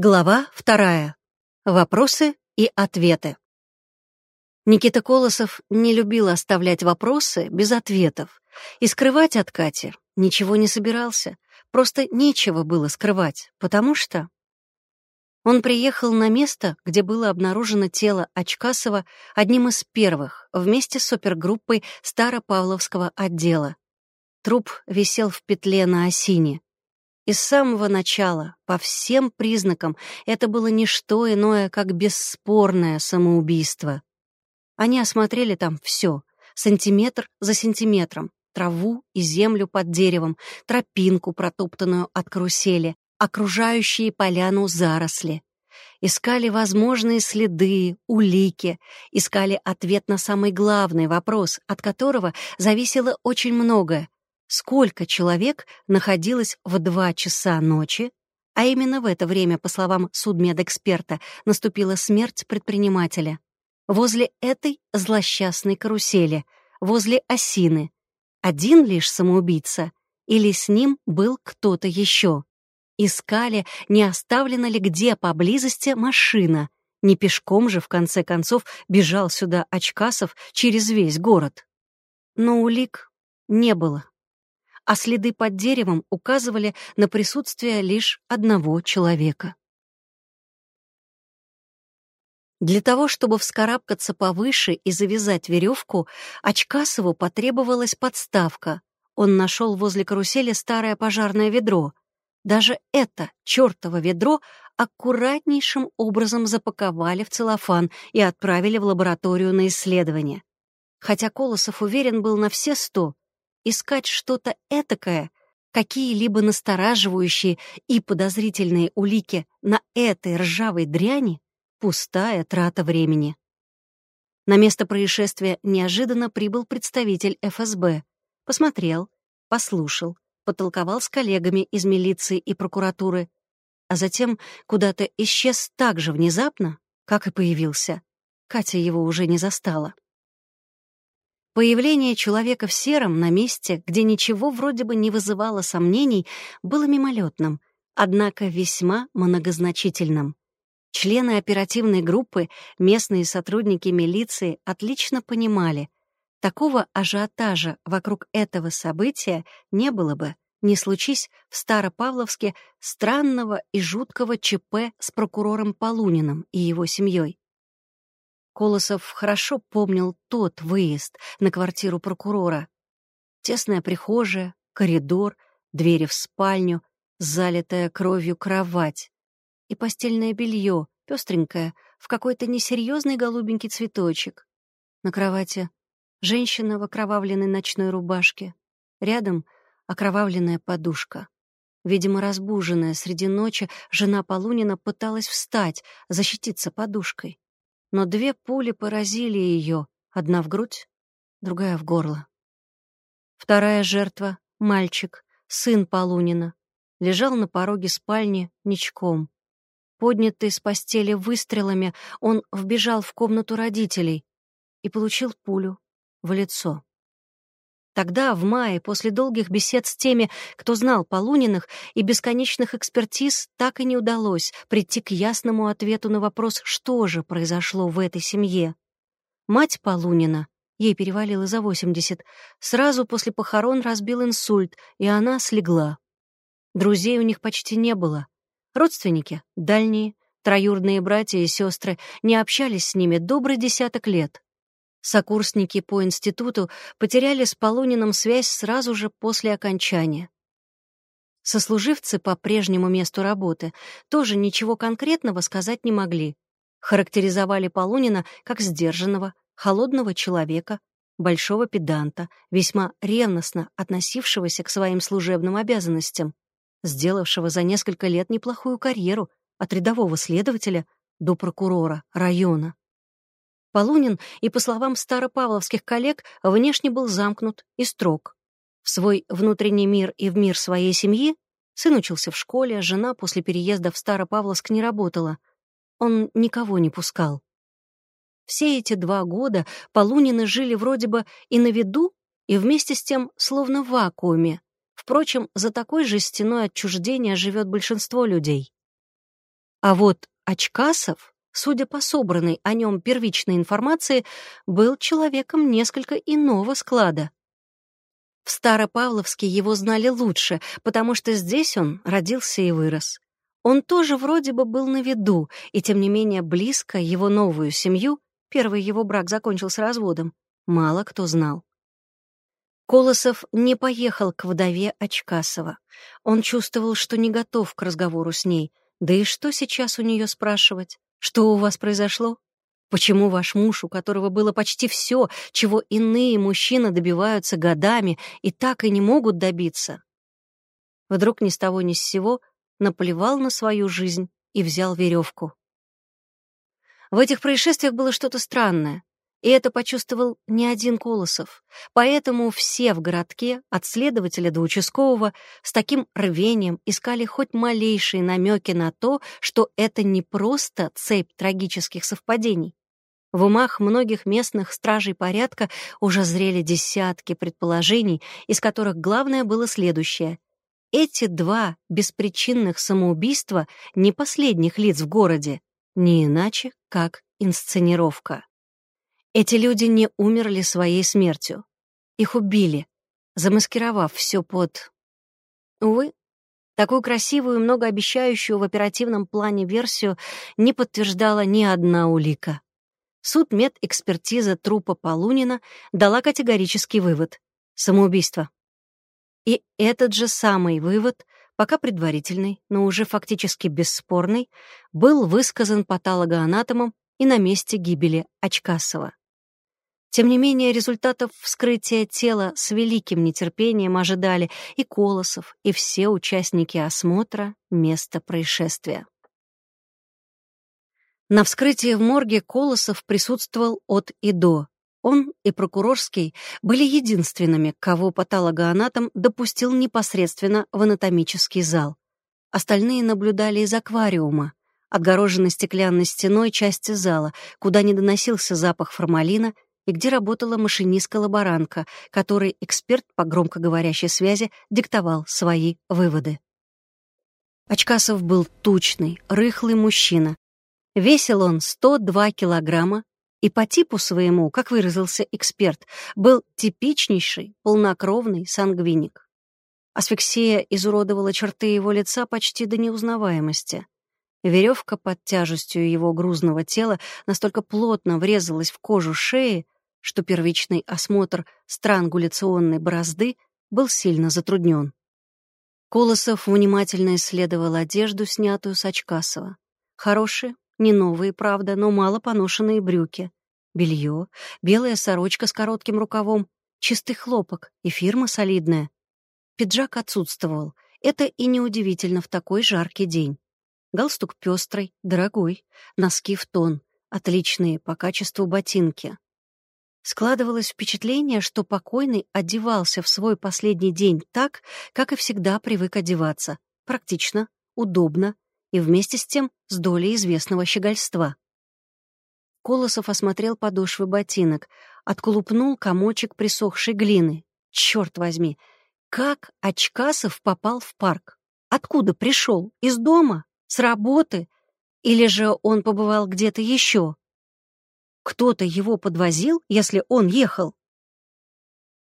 Глава вторая. Вопросы и ответы. Никита Колосов не любил оставлять вопросы без ответов и скрывать от Кати ничего не собирался. Просто нечего было скрывать, потому что... Он приехал на место, где было обнаружено тело Очкасова одним из первых, вместе с опергруппой Старопавловского отдела. Труп висел в петле на осине. И с самого начала, по всем признакам, это было не что иное, как бесспорное самоубийство. Они осмотрели там все, сантиметр за сантиметром, траву и землю под деревом, тропинку, протоптанную от карусели, окружающие поляну заросли. Искали возможные следы, улики, искали ответ на самый главный вопрос, от которого зависело очень многое сколько человек находилось в два часа ночи, а именно в это время, по словам судмедэксперта, наступила смерть предпринимателя. Возле этой злосчастной карусели, возле осины, один лишь самоубийца или с ним был кто-то еще. Искали, не оставлена ли где поблизости машина, не пешком же, в конце концов, бежал сюда Очкасов через весь город. Но улик не было а следы под деревом указывали на присутствие лишь одного человека. Для того, чтобы вскарабкаться повыше и завязать веревку, Очкасову потребовалась подставка. Он нашел возле карусели старое пожарное ведро. Даже это чертово ведро аккуратнейшим образом запаковали в целлофан и отправили в лабораторию на исследование. Хотя Колосов уверен был на все сто, искать что-то этакое, какие-либо настораживающие и подозрительные улики на этой ржавой дряни — пустая трата времени. На место происшествия неожиданно прибыл представитель ФСБ. Посмотрел, послушал, потолковал с коллегами из милиции и прокуратуры, а затем куда-то исчез так же внезапно, как и появился. Катя его уже не застала. Появление человека в сером на месте, где ничего вроде бы не вызывало сомнений, было мимолетным, однако весьма многозначительным. Члены оперативной группы, местные сотрудники милиции отлично понимали, такого ажиотажа вокруг этого события не было бы, не случись в Старопавловске странного и жуткого ЧП с прокурором Полуниным и его семьей. Колосов хорошо помнил тот выезд на квартиру прокурора. Тесная прихожая, коридор, двери в спальню, залитая кровью кровать и постельное белье, пестренькое, в какой-то несерьезный голубенький цветочек. На кровати женщина в окровавленной ночной рубашке. Рядом окровавленная подушка. Видимо, разбуженная среди ночи, жена Полунина пыталась встать, защититься подушкой но две пули поразили ее, одна в грудь, другая в горло. Вторая жертва, мальчик, сын Полунина, лежал на пороге спальни ничком. Поднятый с постели выстрелами, он вбежал в комнату родителей и получил пулю в лицо. Тогда, в мае, после долгих бесед с теми, кто знал Полуниных, и бесконечных экспертиз, так и не удалось прийти к ясному ответу на вопрос, что же произошло в этой семье. Мать Полунина, ей перевалило за 80, сразу после похорон разбил инсульт, и она слегла. Друзей у них почти не было. Родственники, дальние, троюродные братья и сестры, не общались с ними добрый десяток лет. Сокурсники по институту потеряли с Полуниным связь сразу же после окончания. Сослуживцы по прежнему месту работы тоже ничего конкретного сказать не могли. Характеризовали Полунина как сдержанного, холодного человека, большого педанта, весьма ревностно относившегося к своим служебным обязанностям, сделавшего за несколько лет неплохую карьеру от рядового следователя до прокурора района. Полунин и, по словам старопавловских коллег, внешне был замкнут и строг. В свой внутренний мир и в мир своей семьи сын учился в школе, жена после переезда в Старопавловск не работала. Он никого не пускал. Все эти два года Полунины жили вроде бы и на виду, и вместе с тем словно в вакууме. Впрочем, за такой же стеной отчуждения живет большинство людей. А вот Очкасов, судя по собранной о нем первичной информации, был человеком несколько иного склада. В Старопавловске его знали лучше, потому что здесь он родился и вырос. Он тоже вроде бы был на виду, и тем не менее близко его новую семью, первый его брак закончился разводом, мало кто знал. Колосов не поехал к вдове Очкасова. Он чувствовал, что не готов к разговору с ней. Да и что сейчас у нее спрашивать? Что у вас произошло? Почему ваш муж, у которого было почти все, чего иные мужчины добиваются годами и так и не могут добиться? Вдруг ни с того ни с сего наплевал на свою жизнь и взял веревку. В этих происшествиях было что-то странное, и это почувствовал не один Колосов. Поэтому все в городке, от следователя до участкового, с таким рвением искали хоть малейшие намеки на то, что это не просто цепь трагических совпадений. В умах многих местных стражей порядка уже зрели десятки предположений, из которых главное было следующее. Эти два беспричинных самоубийства не последних лиц в городе, не иначе, как инсценировка. Эти люди не умерли своей смертью. Их убили, замаскировав все под... Увы, такую красивую и многообещающую в оперативном плане версию не подтверждала ни одна улика. Суд медэкспертиза трупа Полунина дала категорический вывод — самоубийство. И этот же самый вывод, пока предварительный, но уже фактически бесспорный, был высказан патологоанатомом и на месте гибели Очкасова. Тем не менее, результатов вскрытия тела с великим нетерпением ожидали и Колосов, и все участники осмотра места происшествия. На вскрытии в морге Колосов присутствовал от и до, он и прокурорский были единственными, кого патологоанатом допустил непосредственно в анатомический зал. Остальные наблюдали из аквариума, отгороженной стеклянной стеной части зала, куда не доносился запах формалина и где работала машинистка-лаборантка, которой эксперт по громкоговорящей связи диктовал свои выводы. Очкасов был тучный, рыхлый мужчина. Весил он 102 килограмма, и по типу своему, как выразился эксперт, был типичнейший, полнокровный сангвиник. Асфиксия изуродовала черты его лица почти до неузнаваемости. Веревка под тяжестью его грузного тела настолько плотно врезалась в кожу шеи, что первичный осмотр странгуляционной борозды был сильно затруднен. Колосов внимательно исследовал одежду, снятую с Очкасова. Хорошие, не новые, правда, но мало поношенные брюки. Белье, белая сорочка с коротким рукавом, чистый хлопок и фирма солидная. Пиджак отсутствовал. Это и неудивительно в такой жаркий день. Галстук пестрый, дорогой, носки в тон, отличные по качеству ботинки. Складывалось впечатление, что покойный одевался в свой последний день так, как и всегда привык одеваться. Практично, удобно и вместе с тем с долей известного щегольства. Колосов осмотрел подошвы ботинок, отколупнул комочек присохшей глины. Черт возьми, как Очкасов попал в парк? Откуда пришел? Из дома? С работы? Или же он побывал где-то еще? Кто-то его подвозил, если он ехал?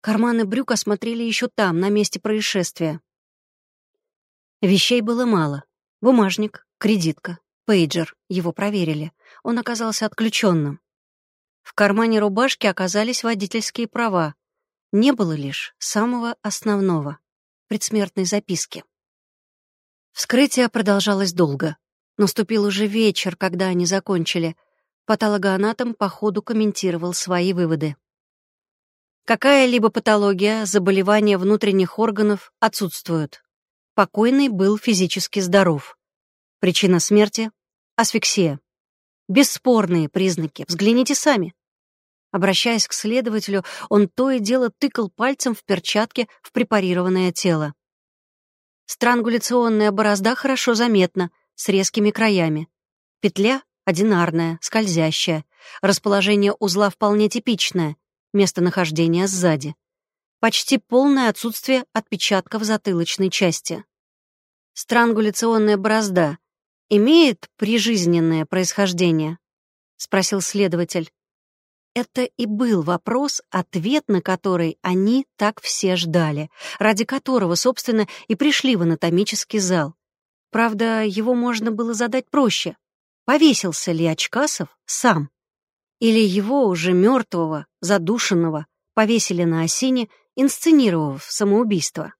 Карманы брюк осмотрели еще там, на месте происшествия. Вещей было мало. Бумажник, кредитка, пейджер. Его проверили. Он оказался отключенным. В кармане рубашки оказались водительские права. Не было лишь самого основного — предсмертной записки. Вскрытие продолжалось долго. Наступил уже вечер, когда они закончили. Патологоанатом по ходу комментировал свои выводы. Какая-либо патология, заболевания внутренних органов отсутствуют. Покойный был физически здоров. Причина смерти — асфиксия. Бесспорные признаки, взгляните сами. Обращаясь к следователю, он то и дело тыкал пальцем в перчатке в препарированное тело. Странгуляционная борозда хорошо заметна, с резкими краями. Петля одинарная, скользящая. Расположение узла вполне типичное. Местонахождение сзади почти полное отсутствие отпечатков затылочной части. Странгуляционная борозда. имеет прижизненное происхождение?» — спросил следователь. Это и был вопрос, ответ на который они так все ждали, ради которого, собственно, и пришли в анатомический зал. Правда, его можно было задать проще. Повесился ли Очкасов сам? Или его уже мертвого, задушенного, повесили на осине, инсценировав самоубийство?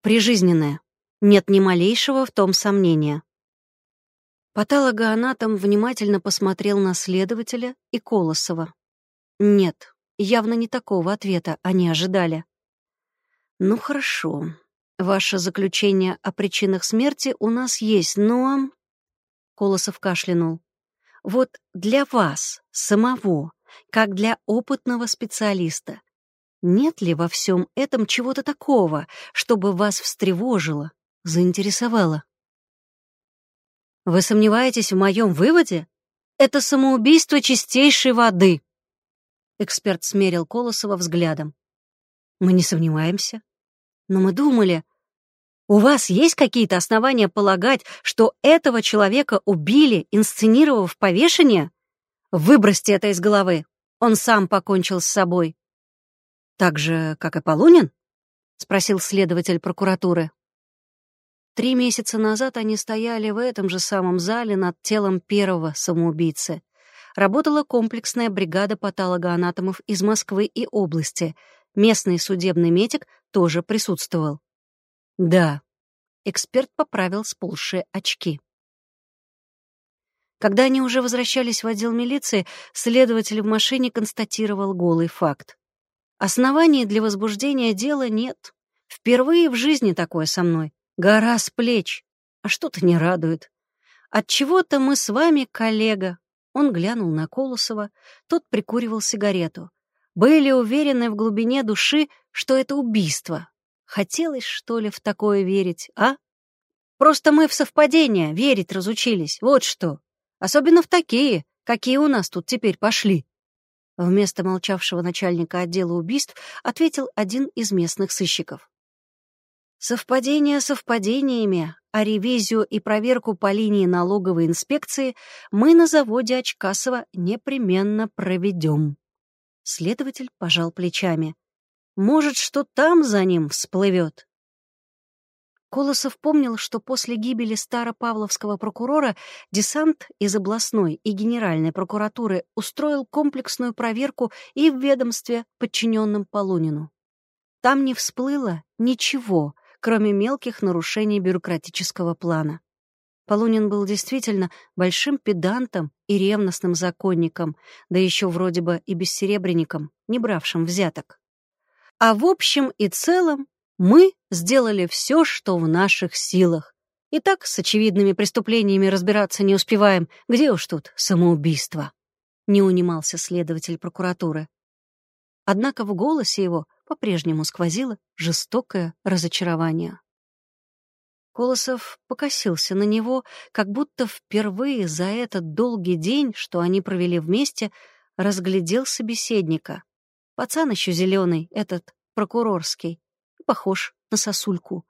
Прижизненное. Нет ни малейшего в том сомнения. Патологоанатом внимательно посмотрел на следователя и Колосова. Нет, явно не такого ответа они ожидали. «Ну хорошо. Ваше заключение о причинах смерти у нас есть, но...» Колосов кашлянул. «Вот для вас, самого, как для опытного специалиста, нет ли во всем этом чего-то такого, чтобы вас встревожило, заинтересовало?» Вы сомневаетесь в моем выводе? Это самоубийство чистейшей воды. Эксперт смерил Колосова взглядом. Мы не сомневаемся. Но мы думали, у вас есть какие-то основания полагать, что этого человека убили, инсценировав повешение? Выбросьте это из головы. Он сам покончил с собой. Так же, как и Полунин? Спросил следователь прокуратуры. Три месяца назад они стояли в этом же самом зале над телом первого самоубийцы. Работала комплексная бригада патологоанатомов из Москвы и области. Местный судебный медик тоже присутствовал. Да, эксперт поправил сползшие очки. Когда они уже возвращались в отдел милиции, следователь в машине констатировал голый факт. Оснований для возбуждения дела нет. Впервые в жизни такое со мной. Гора с плеч. А что-то не радует. От чего-то мы с вами, коллега. Он глянул на Колосова, тот прикуривал сигарету. Были уверены в глубине души, что это убийство. Хотелось, что ли, в такое верить, а? Просто мы в совпадение верить разучились, вот что. Особенно в такие, какие у нас тут теперь пошли. Вместо молчавшего начальника отдела убийств ответил один из местных сыщиков. Совпадения совпадениями, а ревизию и проверку по линии налоговой инспекции мы на заводе Очкасова непременно проведем. Следователь пожал плечами. Может, что там за ним всплывет? Колосов помнил, что после гибели старопавловского прокурора десант из областной и генеральной прокуратуры устроил комплексную проверку и в ведомстве, подчиненном Полунину. Там не всплыло ничего, кроме мелких нарушений бюрократического плана. Полунин был действительно большим педантом и ревностным законником, да еще вроде бы и бессеребренником, не бравшим взяток. А в общем и целом мы сделали все, что в наших силах. И так с очевидными преступлениями разбираться не успеваем. Где уж тут самоубийство? Не унимался следователь прокуратуры. Однако в голосе его по-прежнему сквозило жестокое разочарование. Колосов покосился на него, как будто впервые за этот долгий день, что они провели вместе, разглядел собеседника. Пацан еще зеленый, этот, прокурорский, похож на сосульку,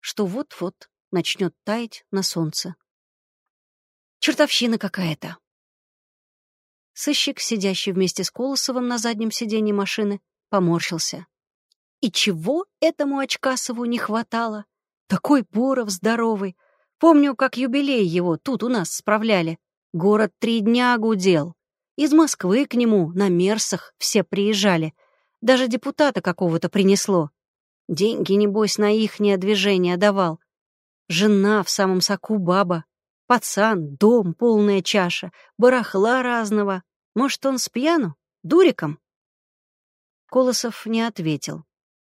что вот-вот начнет таять на солнце. Чертовщина какая-то. Сыщик, сидящий вместе с Колосовым на заднем сиденье машины, поморщился. И чего этому Очкасову не хватало? Такой Боров здоровый. Помню, как юбилей его тут у нас справляли. Город три дня гудел. Из Москвы к нему на Мерсах все приезжали. Даже депутата какого-то принесло. Деньги, небось, на ихнее движение давал. Жена в самом соку баба. Пацан, дом, полная чаша, барахла разного. Может, он с пьяну? Дуриком? Колосов не ответил.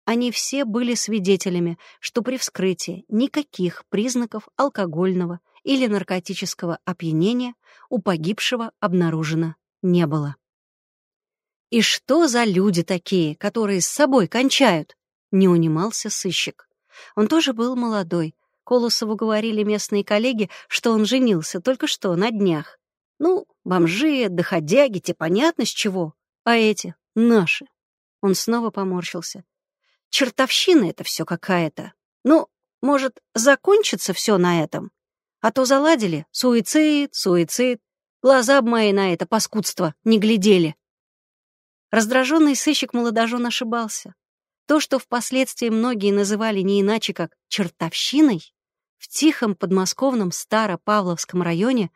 Они все были свидетелями, что при вскрытии никаких признаков алкогольного или наркотического опьянения у погибшего обнаружено не было. «И что за люди такие, которые с собой кончают?» — не унимался сыщик. Он тоже был молодой. Колосову говорили местные коллеги, что он женился только что, на днях. Ну, бомжи, доходяги, те понятно с чего. А эти — наши. Он снова поморщился. Чертовщина это все какая-то. Ну, может, закончится все на этом? А то заладили суицид, суицид. Глаза б мои на это паскудство не глядели. Раздраженный сыщик молодожен ошибался. То, что впоследствии многие называли не иначе, как «чертовщиной», в тихом подмосковном Старопавловском районе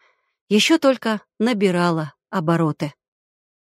еще только набирало обороты.